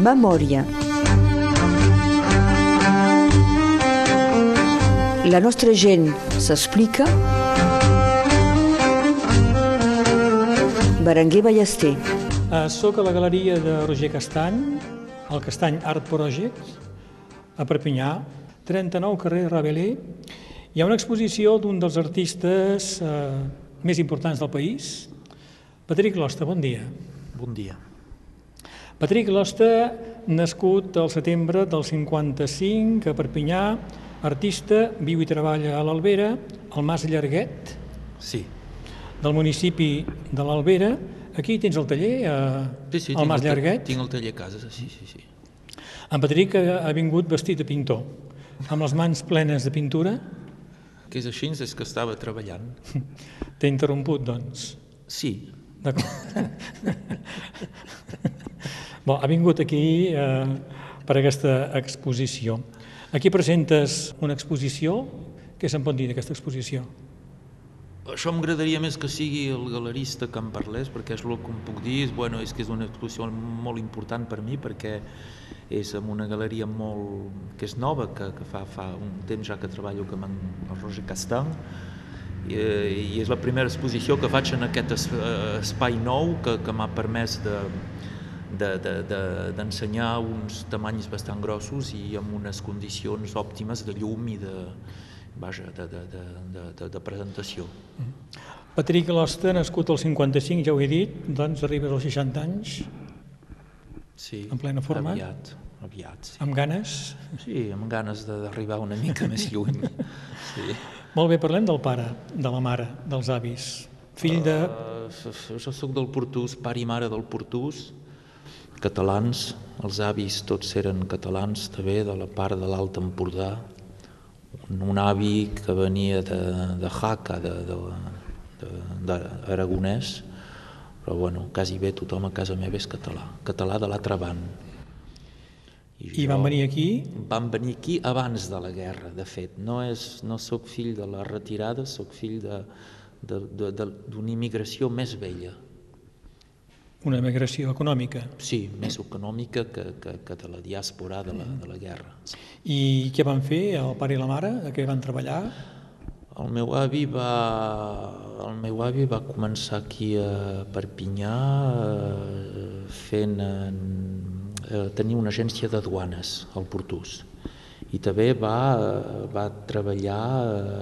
Memòria. La nostra gent s'explica. Berenguer Ballester. Uh, soc a la galeria de Roger Castany, al Castany Art Project, a Perpinyà, 39 carrer Rabelais. Hi ha una exposició d'un dels artistes uh, més importants del país, Patrick Losta, bon dia. Bon dia. Patrick Losta, nascut al setembre del 55 a Perpinyà, artista, viu i treballa a l'Albera, al Mas Llarguet, Sí. del municipi de l'Albera. Aquí tens el taller, a, Sí, sí, al Mas Llarguet. Tinc el taller a casa, sí, sí, sí. En Patrick ha, ha vingut vestit de pintor, amb les mans plenes de pintura. Que és així, és que estava treballant. T'he interromput, doncs. Sí, D'acord. bon, ha vingut aquí eh, per aquesta exposició. Aquí presentes una exposició. Què se'n pot dir d'aquesta exposició? això m'agradaria més que sigui el galerista que em parlés, perquè és el que em puc dir, és, bueno, és que és una exposició molt important per mi, perquè és en una galeria molt, que és nova, que, que fa, fa un temps ja que treballo amb en Roger Castany, i, eh, i és la primera exposició que faig en aquest es, eh, espai nou que, que m'ha permès de, de- de- de- d'ensenyar de, uns tamanys bastant grossos i amb unes condicions òptimes de llum i de, vaja, de, de, de, de, de, presentació. Patrick Losta, nascut al 55, ja ho he dit, doncs arribes als 60 anys, Sí, En plena forma? Aviat, aviat, sí. amb ganes. Sí, amb ganes de- d'arribar una mica més lluny. Sí. Molt bé, parlem del pare, de la mare, dels avis. Fill de... Uh, jo sóc del Portús, pare i mare del Portús, catalans, els avis tots eren catalans també, de la part de l'Alt Empordà, un, un avi que venia de, de Jaca, d'Aragonès, però bueno, quasi bé tothom a casa meva és català, català de l'altre banc. I van venir aquí Van venir aquí abans de la guerra, de fet. No, és, no sóc fill de la retirada, sóc fill d'una immigració més vella. Una emigració econòmica. Sí, més econòmica que, que, que de la diàspora de la, de la guerra. I què van fer el pare i la mare? A què van treballar? El meu avi va, el meu avi va començar aquí a Perpinyà eh, fent, eh, tenir una agència de duanes al Portús i també va, eh, va treballar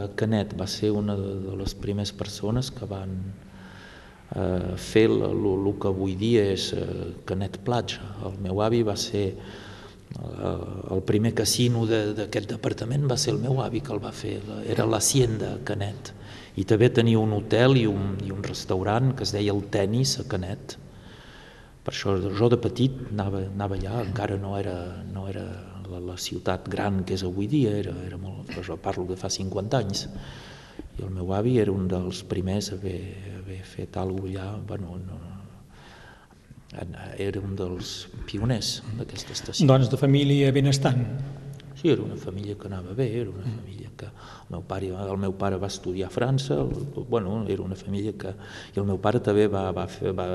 a Canet, va ser una de les primeres persones que van eh, fer el que avui dia és eh, Canet Platja. El meu avi va ser eh, el primer casino de- d'aquest departament va ser el meu avi que el va fer, era l'Hacienda Canet. I també tenia un hotel i un, i un restaurant que es deia el Tenis a Canet. Per això jo de petit anava, anava allà, encara no era, no era la, la ciutat gran que és avui dia, era, era molt, però jo parlo de fa 50 anys. I el meu avi era un dels primers a haver, a haver fet alguna cosa allà, bueno, no, era un dels pioners d'aquesta estació. Doncs de família benestant. Sí, era una família que anava bé, era una família que... El meu pare, el meu pare va estudiar a França, el, bueno, era una família que... I el meu pare també va, va, fer, va,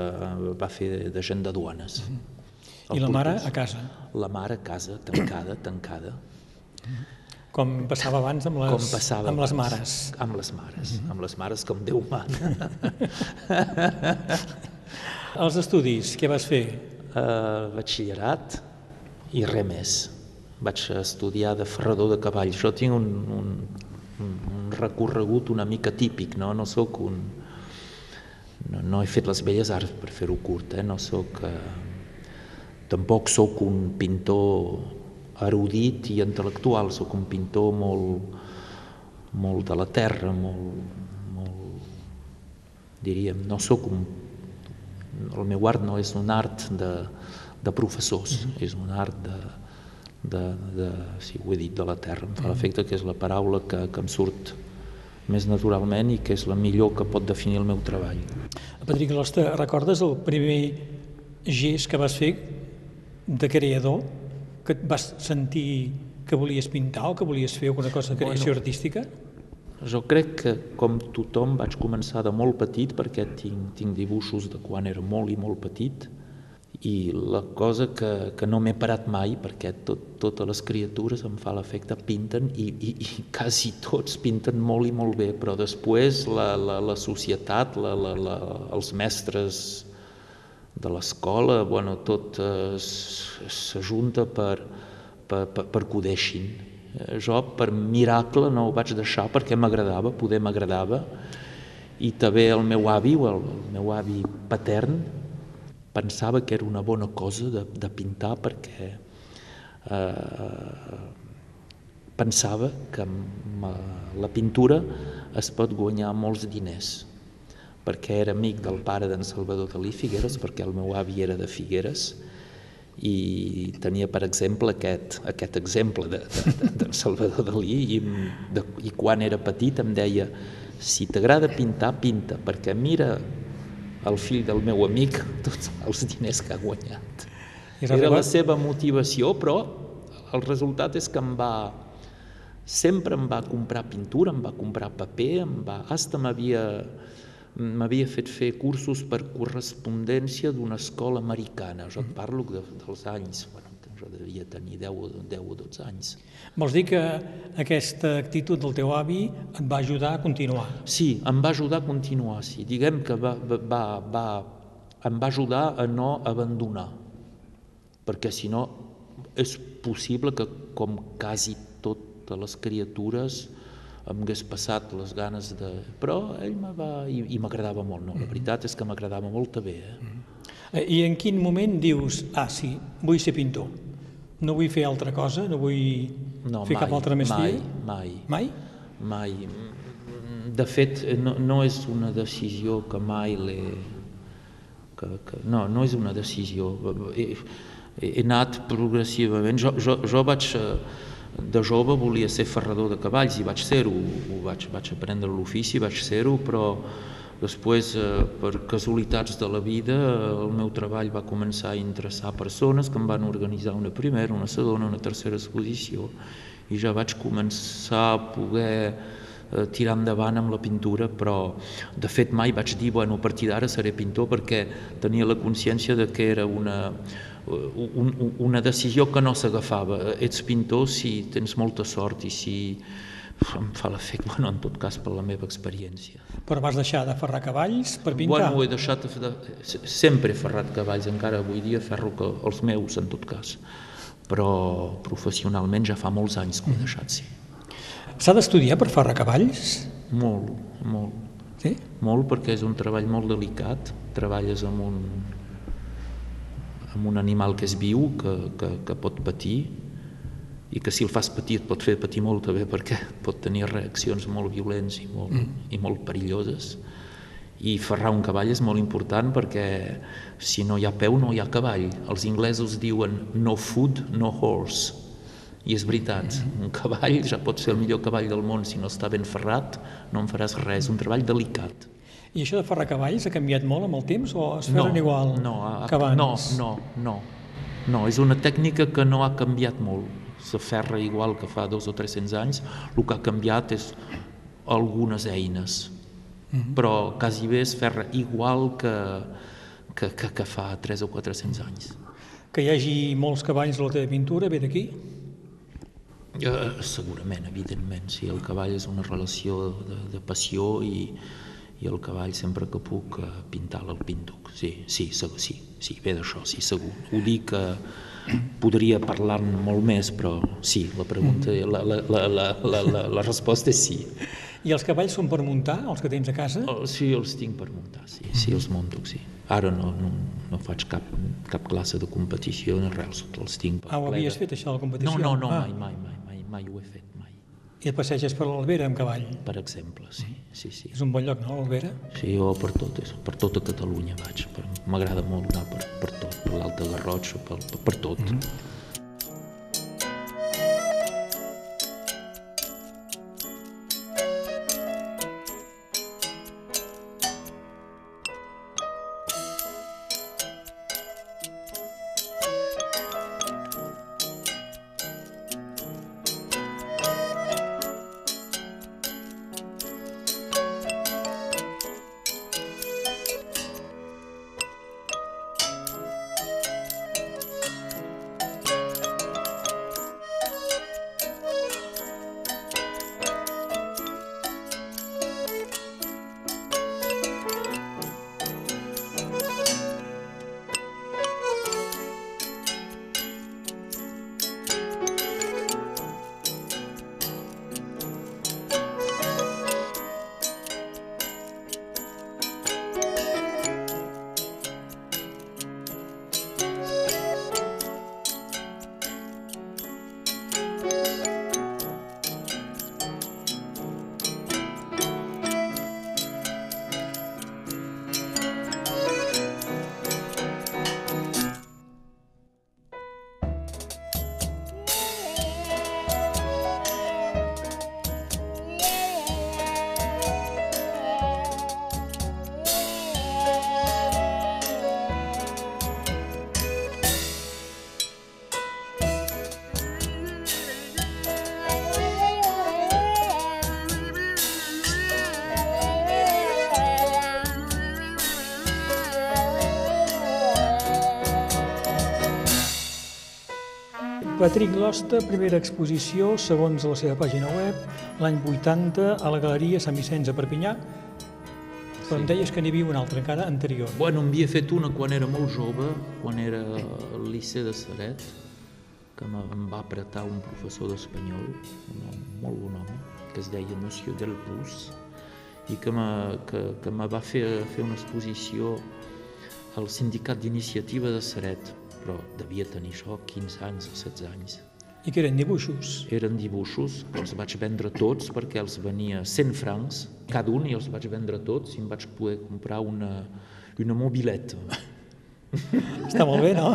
va fer de gent de duanes. I la mare a casa, La mare a casa, tancada, tancada. Com passava abans amb les, com passava amb les mares. Amb les mares, amb les mares com Déu mana. Els estudis, què vas fer? uh, batxillerat i res més. Vaig estudiar de ferrador de cavalls. Jo tinc un, un, un, un recorregut una mica típic, no? No sóc un... No, no he fet les belles arts per fer-ho curt, eh? No sóc... Uh, tampoc sóc un pintor erudit i intel·lectual, sóc un pintor molt, molt de la terra, molt, molt, diríem, no sóc un el meu art no és un art de, de professors, mm -hmm. és un art de, de, de, si ho he dit, de la terra. Em fa l'efecte que és la paraula que, que em surt més naturalment i que és la millor que pot definir el meu treball. Patrick Losta, recordes el primer gest que vas fer de creador, que et vas sentir que volies pintar o que volies fer alguna cosa de creació Bueno. artística? Jo crec que, com tothom, vaig començar de molt petit, perquè tinc, tinc dibuixos de quan era molt i molt petit, i la cosa que, que no m'he parat mai, perquè tot, totes les criatures em fa l'efecte pinten i, i, i quasi tots pinten molt i molt bé, però després la, la, la societat, la, la, la, els mestres de l'escola, bueno, tot eh, s'ajunta per, per, per, per que ho deixin. Eh, jo, per miracle, no ho vaig deixar perquè m'agradava, poder m'agradava, i també el meu avi, el, el meu avi patern, pensava que era una bona cosa de, de pintar perquè eh, pensava que amb la pintura es pot guanyar molts diners perquè era amic del pare d'en Salvador Dalí Figueres, perquè el meu avi era de Figueres, i tenia, per exemple, aquest, aquest exemple de, de, de, de Salvador Dalí, i, de, i quan era petit em deia si t'agrada pintar, pinta, perquè mira el fill del meu amic tots els diners que ha guanyat. Era la seva motivació, però el resultat és que em va, sempre em va comprar pintura, em va comprar paper, em va, hasta m'havia m'havia fet fer cursos per correspondència d'una escola americana. Jo et parlo de, dels anys, bueno, jo devia tenir 10, 10 o 12 anys. Vols dir que aquesta actitud del teu avi et va ajudar a continuar? Sí, em va ajudar a continuar, sí. Diguem que va, va, va, em va ajudar a no abandonar, perquè si no és possible que, com quasi totes les criatures, em hagués passat les ganes de... Però ell me va... i, i m'agradava molt, no? La veritat és que m'agradava molt també, eh? eh? I en quin moment dius, ah, sí, vull ser pintor? No vull fer altra cosa? No vull no, fer mai, cap altra mestria? Mai, mai. Mai? Mai. De fet, no, no és una decisió que mai l'he... Que, que, no, no és una decisió. He, he anat progressivament. Jo, jo, jo vaig de jove volia ser ferrador de cavalls i vaig ser-ho, vaig, vaig aprendre l'ofici, vaig ser-ho, però després, eh, per casualitats de la vida, el meu treball va començar a interessar persones que em van organitzar una primera, una segona, una tercera exposició i ja vaig començar a poder eh, tirar endavant amb la pintura, però de fet mai vaig dir, bueno, a partir d'ara seré pintor perquè tenia la consciència de que era una, un, una decisió que no s'agafava. Ets pintor si tens molta sort i si em fa l'efecte, bueno, en tot cas per la meva experiència. Però vas deixar de ferrar cavalls per pintar? Bueno, he deixat de, sempre he ferrat cavalls, encara avui dia ferro que, els meus en tot cas, però professionalment ja fa molts anys que ho he deixat, sí. S'ha d'estudiar per ferrar cavalls? Molt, molt. Sí? Molt perquè és un treball molt delicat, treballes amb un, amb un animal que és viu, que, que, que pot patir, i que si el fas patir et pot fer patir molt també perquè pot tenir reaccions molt violents i molt, mm. i molt perilloses. I ferrar un cavall és molt important perquè si no hi ha peu no hi ha cavall. Els inglesos diuen no food, no horse. I és veritat, mm. un cavall ja pot ser el millor cavall del món. Si no està ben ferrat no en faràs res, un treball delicat i això de ferrar cavalls ha canviat molt amb el temps o es no, igual no, que abans? No, no, no. No, és una tècnica que no ha canviat molt. Se ferra igual que fa dos o 300 anys. El que ha canviat és algunes eines. Mm -hmm. Però quasi bé es ferra igual que, que, que, que fa 3 o 400 anys. Que hi hagi molts cavalls a la teva pintura ve d'aquí? Uh, segurament, evidentment, sí, el cavall és una relació de, de passió i, i el cavall sempre que puc eh, pintar-lo el pinto. Sí, sí, segur, sí, sí, ve d'això, sí, segur. Ho dic que podria parlar molt més, però sí, la pregunta, mm-hmm. la, la, la, la, la, la, la resposta és sí. I els cavalls són per muntar, els que tens a casa? Oh, sí, els tinc per muntar, sí, sí, els monto, sí. Ara no, no, no faig cap, cap classe de competició ni res, els tinc per Ah, ho havies fet, això, de la competició? No, no, no, ah. mai, mai, mai, mai, mai ho he fet. I et passeges per l'Albera amb cavall? Per exemple, sí. sí, sí. És un bon lloc, no, l'Albera? Sí, jo per tot, per tota Catalunya vaig. M'agrada molt anar per, per tot, per l'Alta Garrotxa, per, per, per tot. Mm -hmm. Patrick Losta, primera exposició, segons la seva pàgina web, l'any 80 a la Galeria Sant Vicenç a Perpinyà, però em deies que n'hi havia una altra encara anterior. Bueno, en havia fet una quan era molt jove, quan era al Liceu de Saret, que em va apretar un professor d'espanyol, un home, molt bon home, que es deia Monsieur del Pus, i que, que, que me va fer fer una exposició al sindicat d'iniciativa de Saret, però devia tenir això 15 anys o 16 anys. I que eren dibuixos? Eren dibuixos, els vaig vendre tots perquè els venia 100 francs cada un i els vaig vendre tots i em vaig poder comprar una, una mobileta. Està molt bé, no?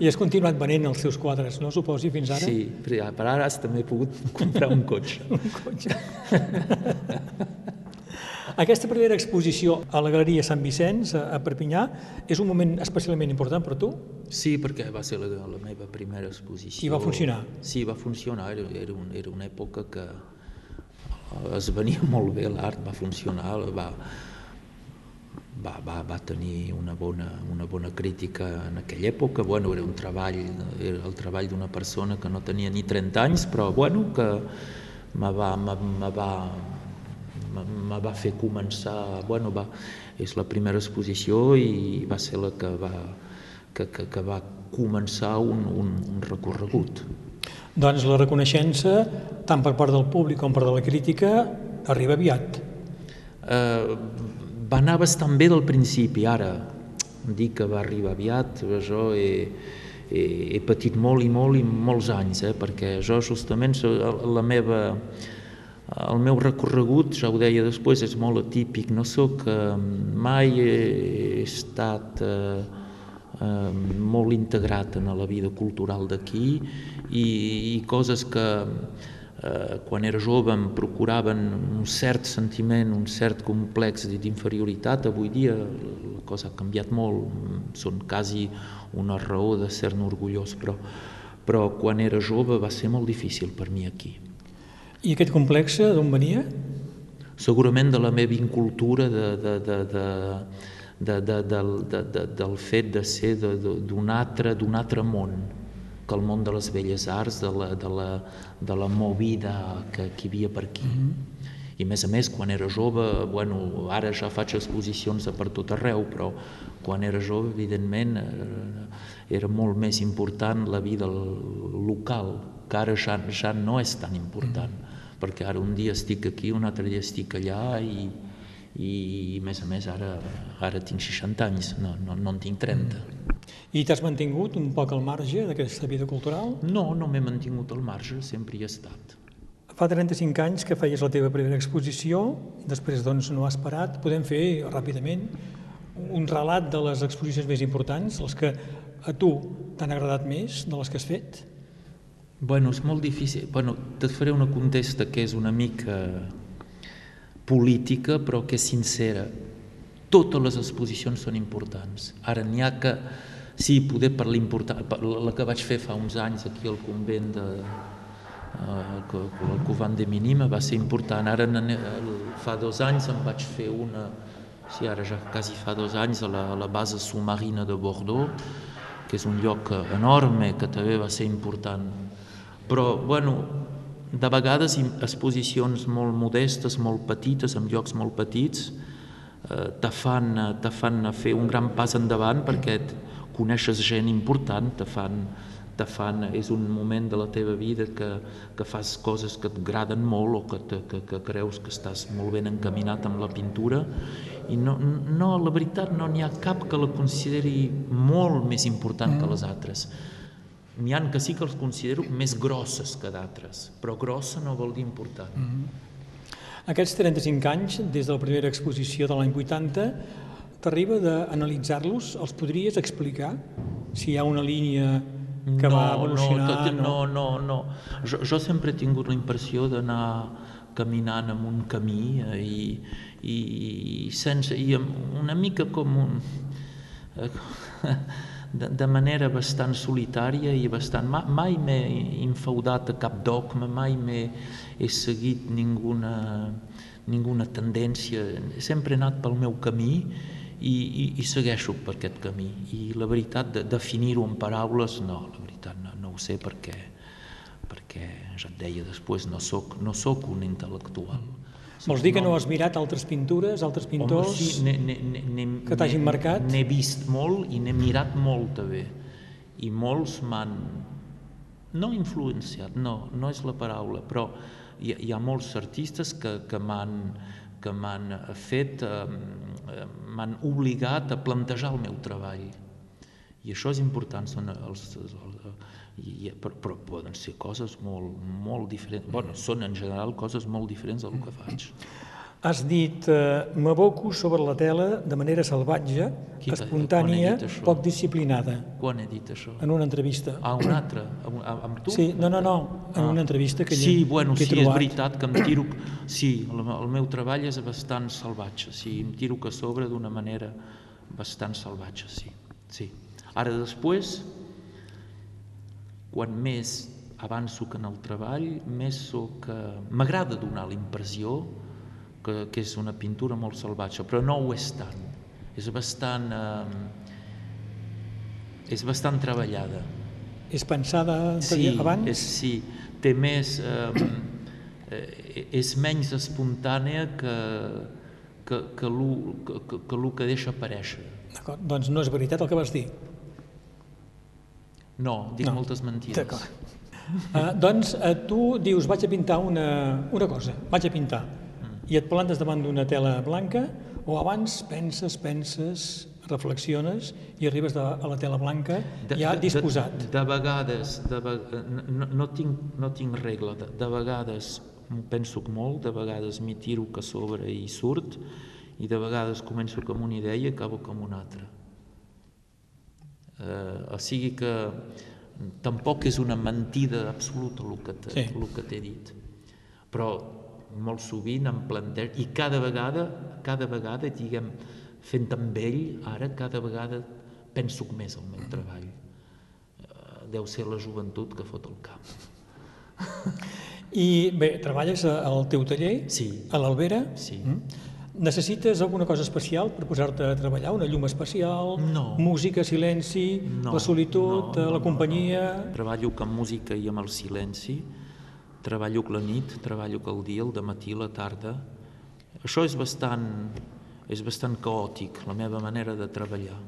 I has continuat venent els seus quadres, no? Suposi, fins ara? Sí, per ara també he pogut comprar un cotxe. un cotxe. Aquesta primera exposició a la Galeria Sant Vicenç, a Perpinyà, és un moment especialment important per tu? Sí, perquè va ser la, la meva primera exposició. I va funcionar? Sí, va funcionar. Era, era, un, era una època que es venia molt bé l'art, va funcionar, va, va, va, va tenir una bona, una bona crítica en aquella època. Bueno, era un treball, era el treball d'una persona que no tenia ni 30 anys, però bueno, que me va, me, me va, me va fer començar, bueno, va, és la primera exposició i va ser la que va, que, que, que va començar un, un, un recorregut. Doncs la reconeixença, tant per part del públic com per de la crítica, arriba aviat. Eh, va anar bastant bé del principi, ara dir que va arribar aviat, jo he, he, he patit molt i molt i molts anys, eh, perquè jo justament la meva el meu recorregut, ja ho deia després, és molt atípic. No sóc, eh, mai he estat eh, eh, molt integrat en la vida cultural d'aquí i, i coses que eh, quan era jove em procuraven un cert sentiment, un cert complex d'inferioritat. Avui dia la cosa ha canviat molt, són quasi una raó de ser-ne orgullós, però, però quan era jove va ser molt difícil per mi aquí. I aquest complex d'on venia? Segurament de la meva incultura, de, de, de, de, de, de, de, de, de, del fet de ser d'un altre, altre món que el món de les belles arts, de la, de la, de la movida que, que hi havia per aquí. Mm -hmm. I a més a més, quan era jove, bueno, ara ja faig exposicions per tot arreu, però quan era jove, evidentment, eh, era molt més important la vida local, que ara ja, ja no és tan important. Mm perquè ara un dia estic aquí, un altre dia estic allà i, i, i a més a més ara, ara tinc 60 anys, no, no, no en tinc 30. I t'has mantingut un poc al marge d'aquesta vida cultural? No, no m'he mantingut al marge, sempre hi he estat. Fa 35 anys que feies la teva primera exposició, després doncs no has parat. Podem fer ràpidament un relat de les exposicions més importants, les que a tu t'han agradat més de les que has fet? Bueno, és molt difícil. Bueno, te faré una contesta que és una mica política, però que és sincera. Totes les exposicions són importants. Ara n'hi ha que, sí, poder per l'important, la que vaig fer fa uns anys aquí al convent de, uh, el Covant de Minima va ser important. Ara fa dos anys em vaig fer una, sí, ara ja quasi fa dos anys, a la, a la base submarina de Bordeaux, que és un lloc enorme que també va ser important però bueno, de vegades exposicions molt modestes, molt petites, en llocs molt petits, eh, te, fan, te fan fer un gran pas endavant perquè coneixes gent important, te fan, te fan, és un moment de la teva vida que, que fas coses que t'agraden molt o que, te, que, que creus que estàs molt ben encaminat amb la pintura i no, no la veritat no n'hi ha cap que la consideri molt més important mm. que les altres N'hi han que sí que els considero més grosses que d'altres, però grossa no vol dir important. Mm -hmm. Aquests 35 anys, des de la primera exposició de l'any 80, t'arriba d'analitzar-los? Els podries explicar? Si hi ha una línia que no, va evolucionar... No, no, no. no. Jo, jo sempre he tingut la impressió d'anar caminant en un camí eh, i, i, sense, i una mica com un... De, de manera bastant solitària i bastant... Mai m'he infeudat a cap dogma, mai m'he he seguit ninguna, ninguna tendència, sempre he anat pel meu camí i, i, i segueixo per aquest camí. I la veritat, de, definir-ho en paraules, no, la veritat no, no ho sé perquè, perquè ja et deia després, no sóc, no un intel·lectual. Vols dir que no has mirat altres pintures, altres pintors Home, sí, que t'hagin marcat? N'he vist molt i n'he mirat molt també. I molts m'han... No influenciat, no, no és la paraula, però hi, ha- hi ha molts artistes que, que m'han que m'han fet, eh, m'han obligat a plantejar el meu treball. I això és important, són els, els, els i, però, però poden ser coses molt, molt diferents, bueno, són en general coses molt diferents del que faig. Has dit, eh, m'aboco sobre la tela de manera salvatge, Qui espontània, poc disciplinada, Quan he dit això? en una entrevista. A un altre? Amb, amb tu? Sí, no, no, no, en Ah. una entrevista que, Sí, hi- bueno, que he sí, és trobat. veritat que em tiro... Sí, el, el meu treball és bastant salvatge, sí, em tiro que sobre d'una manera bastant salvatge, sí, sí. Ara després, quan més avanço que en el treball, més sóc... eh, M'agrada donar la impressió que, que és una pintura molt salvatge, però no ho és tant. És bastant... Eh, és bastant treballada. És pensada Sí, abans? és, sí, té més... Eh, eh, és menys espontània que, que, que, lo, que, que, que que deixa aparèixer. D'acord, doncs no és veritat el que vas dir. No, dic No. moltes mentides. D'acord. Uh, doncs uh, tu dius, vaig a pintar una, una cosa, vaig a pintar, Mm. i et plantes davant d'una tela blanca, o abans penses, penses, reflexiones i arribes de, a la tela blanca ja disposat. De, de vegades, de, no, no, tinc, no tinc regla, de, de vegades penso molt, de vegades m'hi tiro que sobre i surt, i de vegades començo com una idea i acabo com una altra. Eh, o sigui que tampoc és una mentida absoluta el que t'he Sí. dit. Però molt sovint em plantejo, i cada vegada, cada vegada, diguem, fent amb ell, ara cada vegada penso més el meu treball. Eh, Deu ser la joventut que fot el camp. I bé, treballes al teu taller, Sí. a l'Albera. Sí. Mm? Necessites alguna cosa especial per posar-te a treballar? Una llum especial? No. Música, silenci, No, la solitud, no, no, la no, companyia... no. Treballo amb música i amb el silenci, treballo la nit, treballo el dia, el matí, la tarda. Això és bastant, és bastant caòtic, la meva manera de treballar.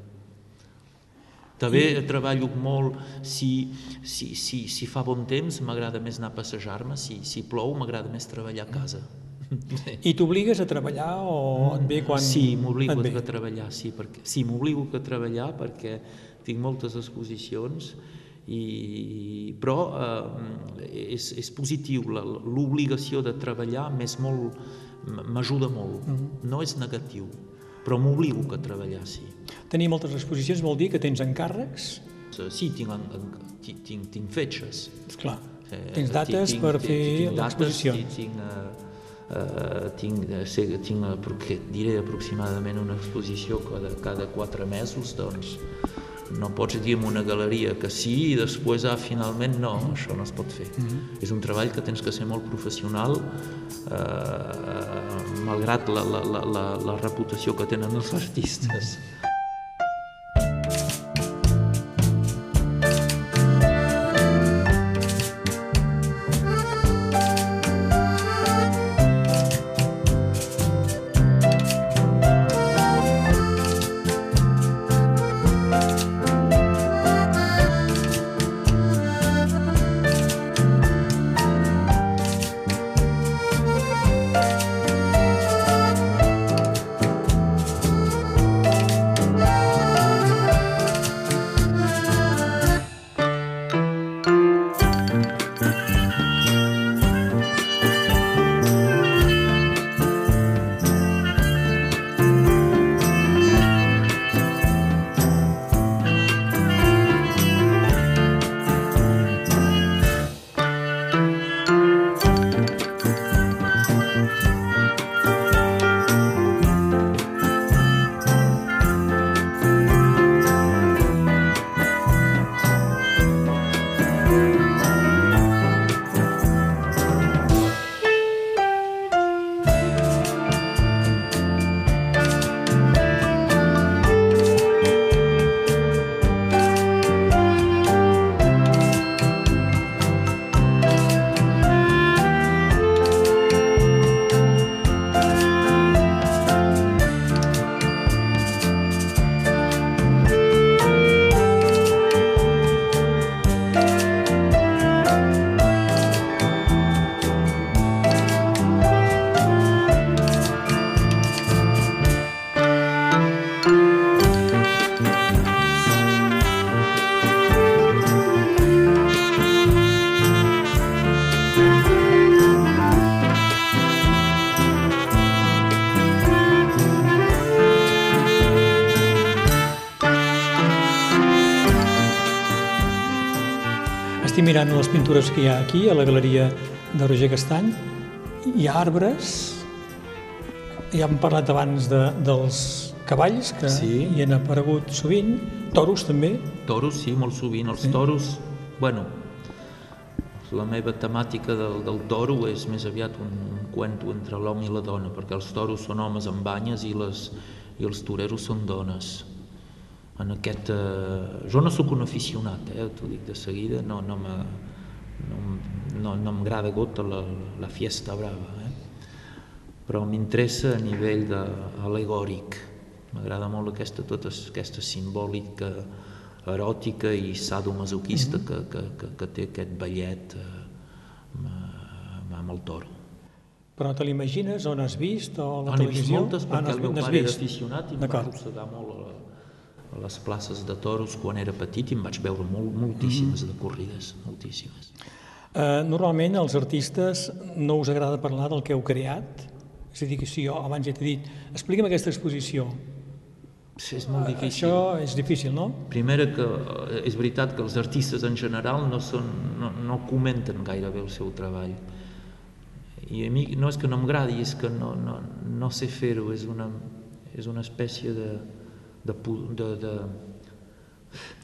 També treballo molt, si, si, si, si fa bon temps m'agrada més anar a passejar-me, si, si plou m'agrada més treballar a casa. I t'obligues a treballar o et ve quan Sí, m'obligo a treballar, sí, perquè, sí, m'obligo a treballar perquè tinc moltes exposicions, i, però eh, és, és positiu, l'obligació de treballar m'és molt, m'ajuda molt, no és negatiu, però m'obligo a treballar, sí. Tenir moltes exposicions vol dir que tens encàrrecs? Sí, tinc, tinc, tinc, tinc fetges. Esclar, Eh, tens dates tinc- per tinc- fer tinc dates, l'exposició. i Tinc, eh, eh, tinc, eh, sé, que tinc diré aproximadament una exposició cada, cada quatre mesos, doncs no pots dir en una galeria que sí i després ah, finalment no, això no es pot fer. És un treball que tens que ser molt professional eh, malgrat la, la, la, la, la reputació que tenen els artistes. Estic mirant les pintures que hi ha aquí, a la galeria de Roger Castany. Hi ha arbres, ja hem parlat abans de, dels cavalls, que Sí. hi han aparegut sovint, toros també. Toros, sí, molt sovint. Els Sí. toros, bueno, la meva temàtica del, del toro és més aviat un, un cuento entre l'home i la dona, perquè els toros són homes amb banyes i, les, i els toreros són dones. En aquest... Eh, jo no sóc un aficionat, eh, t'ho dic de seguida, no, no m'ha- no, no, no m'agrada gota la, la fiesta brava, eh? però m'interessa a nivell de, alegòric. M'agrada molt aquesta, tota aquesta simbòlica eròtica i sadomasoquista que, que, que, que té aquest ballet eh, amb, amb el toro. Però te l'imagines on has vist o la Ah, vist televisió? moltes perquè n'has el meu pare era aficionat i em va arrossegar molt a, la, a les places de toros quan era petit i em vaig veure molt, moltíssimes de corrides, moltíssimes. Eh, normalment els artistes no us agrada parlar del que heu creat? És a dir, que si jo abans ja t'he dit, explica'm aquesta exposició. Sí, és molt difícil. Això és difícil, no? Primera que eh, és veritat que els artistes en general no, són, no, no comenten gaire bé el seu treball. I a mi no és que no m'agradi, és que no, no, no sé fer-ho, és, una, és una espècie de, de, de, de,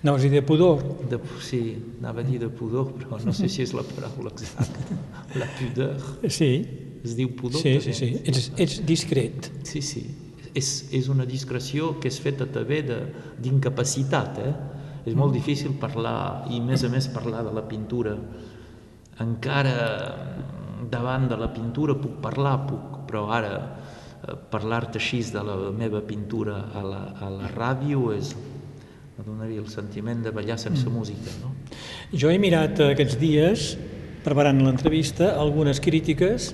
No vas dir de pudor. de, sí, anava a dir de pudor, però no sé si és la paraula exacta. La pudeur, Sí, es diu pudor sí, sí, sí. Ets, ets discret. Sí, sí. És, és una discreció que és feta també de- d'incapacitat, eh? És molt difícil parlar, i a més a més parlar de la pintura. Encara davant de la pintura puc parlar, puc, però ara parlar-te així de la meva pintura a la, a la ràdio és, me donaria el sentiment de ballar sense música, no? Jo he mirat eh, aquests dies, preparant l'entrevista, algunes crítiques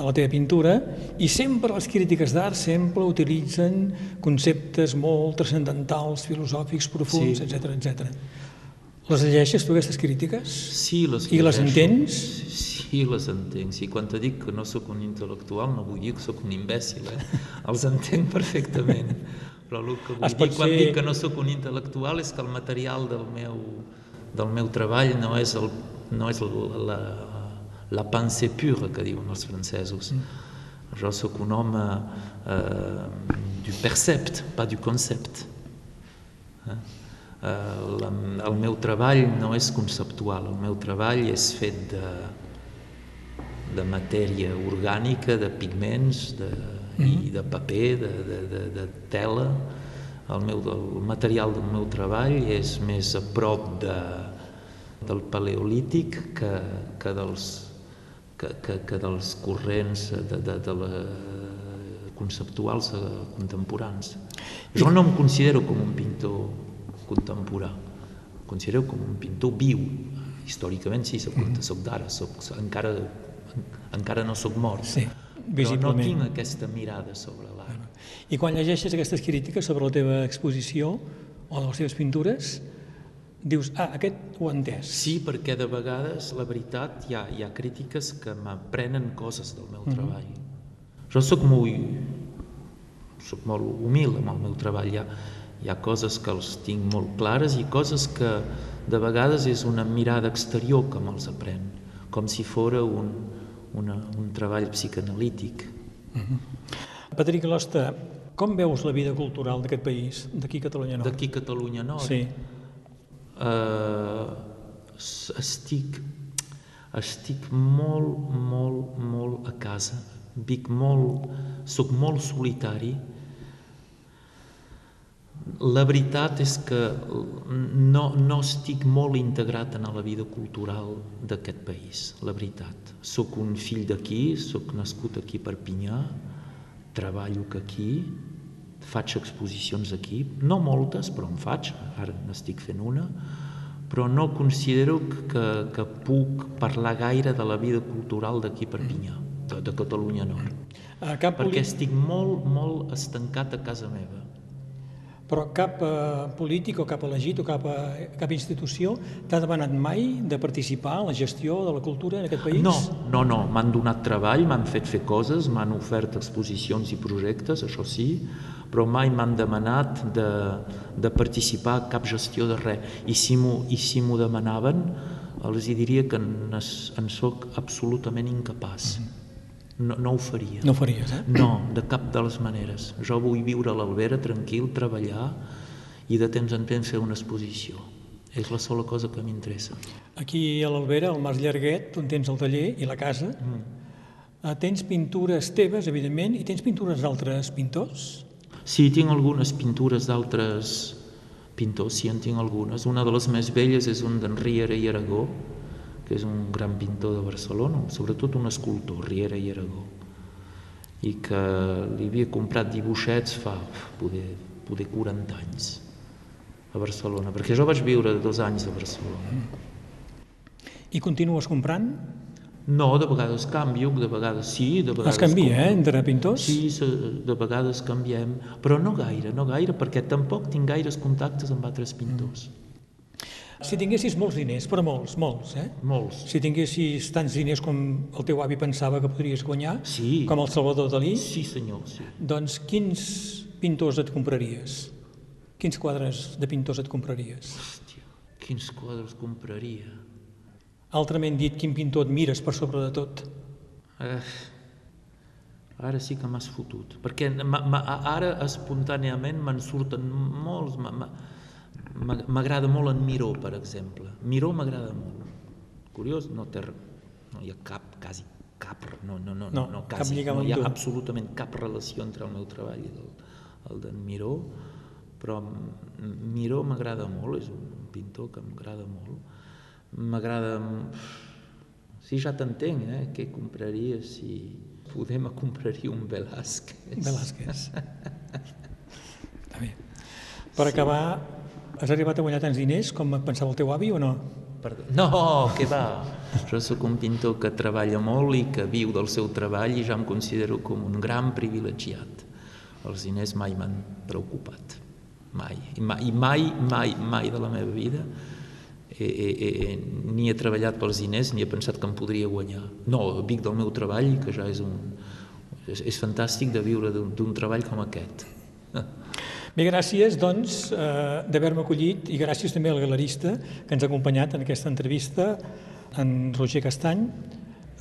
a la teva pintura i sempre les crítiques d'art sempre utilitzen conceptes molt transcendentals, filosòfics, profuns, Sí. etc etc. Les llegeixes tu, aquestes crítiques? Sí, les I les llegeixo. entens? Sí, les entenc. Sí, quan te dic que no sóc un intel·lectual no vull dir que sóc un imbècil, eh? Els entenc perfectament. Però el que vull Es dir quan ser- dic que no sóc un intel·lectual és que el material del meu, del meu treball no és, el, no és la, la, la pensée pure que diuen els francesos. Mm. Jo sóc un home eh, du percept, pas du concept. Eh? Eh, la, el meu treball no és conceptual, el meu treball és fet de, de matèria orgànica, de pigments de, i de paper, de, de, de, de tela. El, meu, el material del meu treball és més a prop de, del paleolític que, que, dels, que, que, que dels corrents de, de, de la, conceptuals eh, contemporans. Jo no em considero com un pintor contemporà, em considero com un pintor viu. Històricament sí, soc, soc d'ara, encara, encara no sóc mort, Sí, però no tinc aquesta mirada sobre l'art. I quan llegeixes aquestes crítiques sobre la teva exposició o de les teves pintures, dius, ah, aquest ho ha entès. Sí, perquè de vegades, la veritat, hi ha, hi ha crítiques que m'aprenen coses del meu treball. Jo sóc molt, sóc molt humil amb el meu treball. Hi ha, hi ha coses que els tinc molt clares i coses que de vegades és una mirada exterior que me'ls aprèn, com si fora un, una, un treball psicanalític. Patrick Losta, com veus la vida cultural d'aquest país, d'aquí Catalunya Nord? D'aquí Catalunya Nord. Sí. s- estic, estic molt, molt, molt a casa. Vic molt, soc molt solitari. La veritat és que no, no estic molt integrat en la vida cultural d'aquest país, la veritat. Soc un fill d'aquí, soc nascut aquí a Perpinyà, treballo aquí, faig exposicions aquí, no moltes, però en faig, ara n'estic fent una, però no considero que, que puc parlar gaire de la vida cultural d'aquí a Perpinyà, de, de Catalunya Nord, A cap perquè estic molt, molt estancat a casa meva. Però cap eh, polític o cap elegit o cap, eh, cap institució t'ha demanat mai de participar en la gestió de la cultura en aquest país? No, no, no, m'han donat treball, m'han fet fer coses, m'han ofert exposicions i projectes, això sí, però mai m'han demanat de, de participar a cap gestió de res. I si m'ho si demanaven, els diria que en, en sóc absolutament incapaç. No, no ho faria. No ho faries, eh? No, de cap de les maneres. Jo vull viure a l'Albera tranquil, treballar i de temps en temps fer una exposició. És la sola cosa que m'interessa. Aquí a l'Albera, al Mas Llarguet, on tens el taller i la casa, mm. tens pintures teves, evidentment, i tens pintures d'altres pintors? Sí, tinc algunes pintures d'altres pintors, sí, en tinc algunes. Una de les més velles és un d'en Riera i Aragó, que és un gran pintor de Barcelona, sobretot un escultor, Riera i Aragó, i que li havia comprat dibuixets fa poder, poder 40 anys a Barcelona, perquè jo vaig viure dos anys a Barcelona. I continues comprant? No, de vegades canvio, de vegades sí, de vegades... Es canvia, eh, entre pintors? Sí, de vegades canviem, però no gaire, no gaire, perquè tampoc tinc gaires contactes amb altres pintors. Mm. Si tinguessis molts diners, però molts, molts, eh? Molts. Si tinguessis tants diners com el teu avi pensava que podries guanyar, sí. com el Salvador Dalí, sí, senyor, sí. doncs quins pintors et compraries? Quins quadres de pintors et compraries? Hòstia, quins quadres compraria? Altrament dit, quin pintor admires per sobre de tot? Eh, ara sí que m'has fotut, perquè ara espontàniament me'n surten molts... M'agrada molt en Miró, per exemple. Miró m'agrada molt. Curiós, no, té, no hi ha cap, quasi cap, no, no, no, no, no quasi, cap no hi ha absolutament cap relació entre el meu treball i el, el d'en Miró, però Miró m'agrada molt, és un pintor que m'agrada molt. M'agrada... Sí, ja t'entenc, eh? Què compraria si... Podem compraria un Velázquez. Velázquez. Està bé. Per sí. acabar, Has arribat a guanyar tants diners com pensava el teu avi o no? Perdó. No, què va? Jo sóc un pintor que treballa molt i que viu del seu treball i ja em considero com un gran privilegiat. Els diners mai m'han preocupat. Mai. I mai, mai, mai, mai de la meva vida he, he, he, ni he treballat pels diners ni he pensat que em podria guanyar. No, vic del meu treball, que ja és un... És, és fantàstic de viure d'un treball com aquest. Bé, gràcies, doncs, eh, d'haver-me acollit i gràcies també al galerista que ens ha acompanyat en aquesta entrevista, en Roger Castany.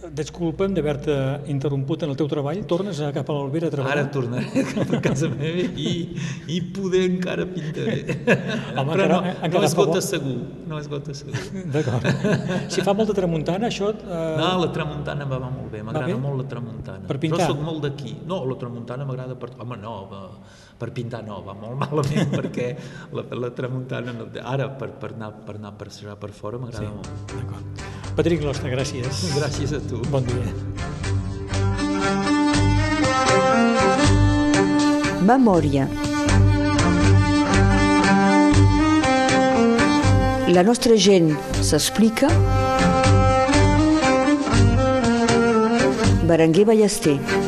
Disculpa'm d'haver-te interromput en el teu treball. Tornes a cap a l'Albera a treballar? Ara tornaré cap a casa meva i, i poder encara pintaré. Home, Però no, encara, no és gota segur. No és gota segur. D'acord. Si fa molta tramuntana, això... Eh... No, la tramuntana va, va molt bé. M'agrada molt la tramuntana. Per pintar? Però soc molt d'aquí. No, la tramuntana m'agrada per... Home, no, va per pintar no, va molt malament perquè la, la tramuntana no, ara per, per, anar, per anar per per fora m'agrada sí, molt. D'acord. Patrick Lostra, gràcies. Gràcies a tu. Bon dia. Memòria. La nostra gent s'explica. Berenguer Ballester.